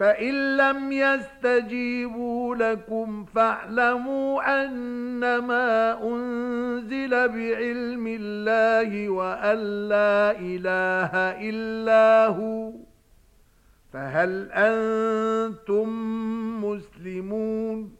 فَإِن لَّمْ يَسْتَجِيبُوا لَكُمْ فَاعْلَمُوا أَنَّمَا أُنزِلَ بِعِلْمِ اللَّهِ وَأَن لَّا إِلَٰهَ إِلَّا هُوَ فَهَلْ أَنتُم مُّسْلِمُونَ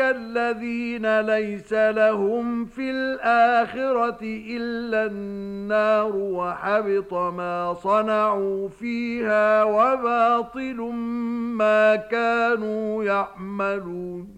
الَّذِينَ لَيْسَ لَهُمْ فِي الْآخِرَةِ إِلَّا النَّارُ وَحَبِطَ مَا صَنَعُوا فِيهَا وَبَاطِلٌ مَا كَانُوا يَعْمَلُونَ